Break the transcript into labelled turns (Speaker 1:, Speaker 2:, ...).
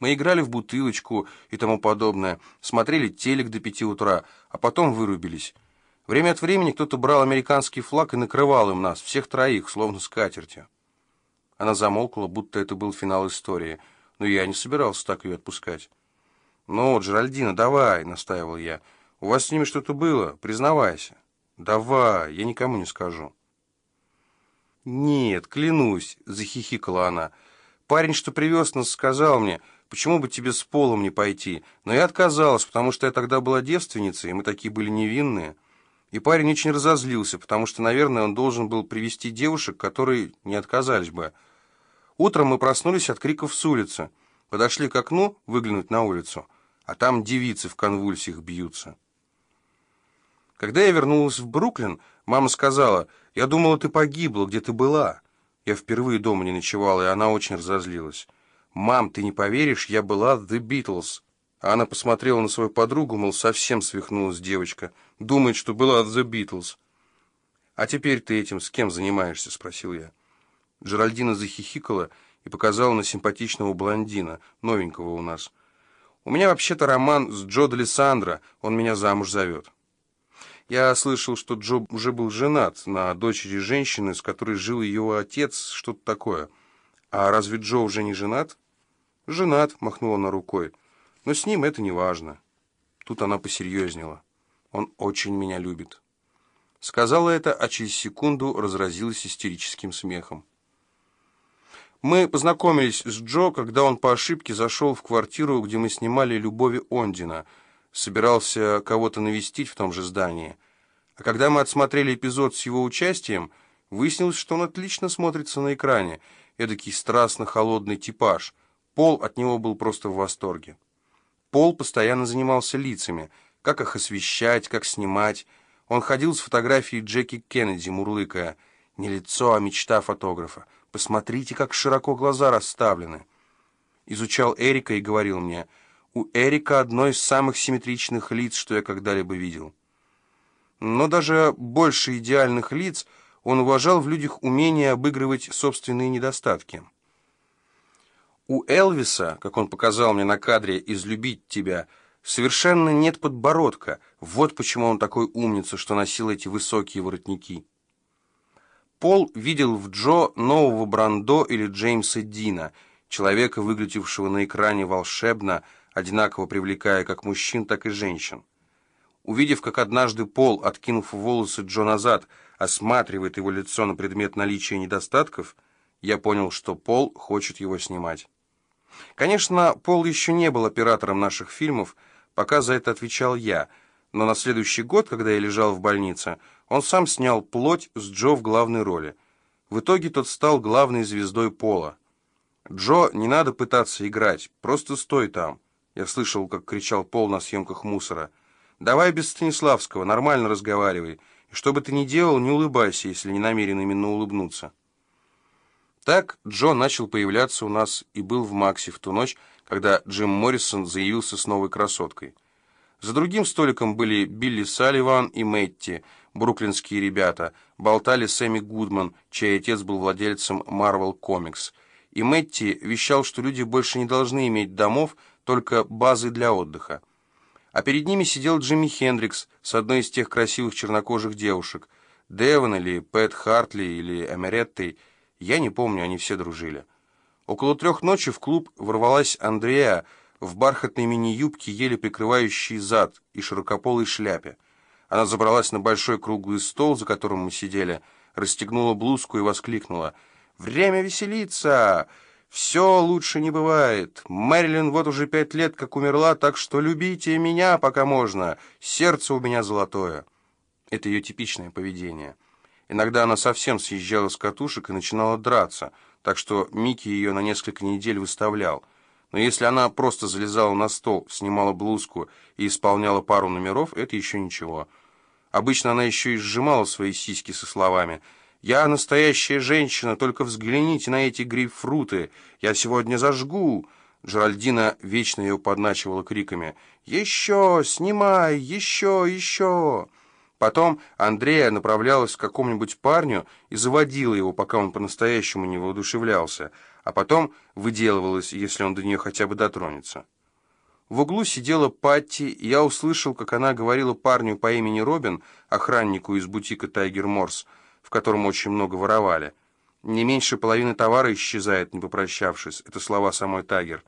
Speaker 1: Мы играли в бутылочку и тому подобное, смотрели телек до пяти утра, а потом вырубились. Время от времени кто-то брал американский флаг и накрывал им нас, всех троих, словно скатертью. Она замолкла, будто это был финал истории, но я не собирался так ее отпускать. «Ну, Джеральдина, давай», — настаивал я, — «у вас с ними что-то было, признавайся». «Давай, я никому не скажу». «Нет, клянусь», — захихикала она, — «парень, что привез нас, сказал мне...» почему бы тебе с полом не пойти? Но я отказалась, потому что я тогда была девственницей, и мы такие были невинные. И парень очень разозлился, потому что, наверное, он должен был привести девушек, которые не отказались бы. Утром мы проснулись от криков с улицы. Подошли к окну выглянуть на улицу, а там девицы в конвульсиях бьются. Когда я вернулась в Бруклин, мама сказала, «Я думала, ты погибла, где ты была». Я впервые дома не ночевала, и она очень разозлилась. «Мам, ты не поверишь, я была The Beatles». Она посмотрела на свою подругу, мол, совсем свихнулась девочка. Думает, что была The Beatles. «А теперь ты этим с кем занимаешься?» — спросил я. Джеральдина захихикала и показала на симпатичного блондина, новенького у нас. «У меня вообще-то роман с Джо Делисандро, он меня замуж зовет». Я слышал, что Джо уже был женат на дочери женщины, с которой жил его отец, что-то такое. А разве Джо уже не женат?» «Женат», — махнула она рукой. «Но с ним это не важно». Тут она посерьезнела. «Он очень меня любит». Сказала это, а через секунду разразилась истерическим смехом. Мы познакомились с Джо, когда он по ошибке зашел в квартиру, где мы снимали «Любови Ондина». Собирался кого-то навестить в том же здании. А когда мы отсмотрели эпизод с его участием, выяснилось, что он отлично смотрится на экране. Эдакий страстно-холодный типаж — Пол от него был просто в восторге. Пол постоянно занимался лицами, как их освещать, как снимать. Он ходил с фотографией Джеки Кеннеди, мурлыкая. Не лицо, а мечта фотографа. Посмотрите, как широко глаза расставлены. Изучал Эрика и говорил мне, у Эрика одно из самых симметричных лиц, что я когда-либо видел. Но даже больше идеальных лиц он уважал в людях умение обыгрывать собственные недостатки. У Элвиса, как он показал мне на кадре «Излюбить тебя», совершенно нет подбородка. Вот почему он такой умница, что носил эти высокие воротники. Пол видел в Джо нового Брандо или Джеймса Дина, человека, выглядевшего на экране волшебно, одинаково привлекая как мужчин, так и женщин. Увидев, как однажды Пол, откинув волосы Джо назад, осматривает его лицо на предмет наличия недостатков, я понял, что Пол хочет его снимать. Конечно, Пол еще не был оператором наших фильмов, пока за это отвечал я, но на следующий год, когда я лежал в больнице, он сам снял «Плоть» с Джо в главной роли. В итоге тот стал главной звездой Пола. «Джо, не надо пытаться играть, просто стой там». Я слышал, как кричал Пол на съемках мусора. «Давай без Станиславского, нормально разговаривай. И что бы ты ни делал, не улыбайся, если не намерен именно улыбнуться». Так Джо начал появляться у нас и был в Максе в ту ночь, когда Джим Моррисон заявился с новой красоткой. За другим столиком были Билли Салливан и Мэтти, бруклинские ребята, болтали Сэмми Гудман, чей отец был владельцем Marvel Comics. И Мэтти вещал, что люди больше не должны иметь домов, только базы для отдыха. А перед ними сидел Джимми Хендрикс с одной из тех красивых чернокожих девушек, Девон или Пэт Хартли или Эмереттой, я не помню, они все дружили. Около трех ночи в клуб ворвалась Андрея в бархатной мини-юбке, еле прикрывающей зад и широкополой шляпе. Она забралась на большой круглый стол, за которым мы сидели, расстегнула блузку и воскликнула. «Время веселиться! Все лучше не бывает. Мэрилин вот уже пять лет как умерла, так что любите меня, пока можно. Сердце у меня золотое». Это ее типичное поведение. Иногда она совсем съезжала с катушек и начинала драться, так что Микки ее на несколько недель выставлял. Но если она просто залезала на стол, снимала блузку и исполняла пару номеров, это еще ничего. Обычно она еще и сжимала свои сиськи со словами «Я настоящая женщина, только взгляните на эти грейпфруты, я сегодня зажгу». Джеральдина вечно ее подначивала криками «Еще! Снимай! Еще! Еще!» Потом Андрея направлялась к какому-нибудь парню и заводила его, пока он по-настоящему не воодушевлялся, а потом выделывалась, если он до нее хотя бы дотронется. В углу сидела Патти, и я услышал, как она говорила парню по имени Робин, охраннику из бутика «Тайгер Морс», в котором очень много воровали. «Не меньше половины товара исчезает, не попрощавшись». Это слова самой Тайгер.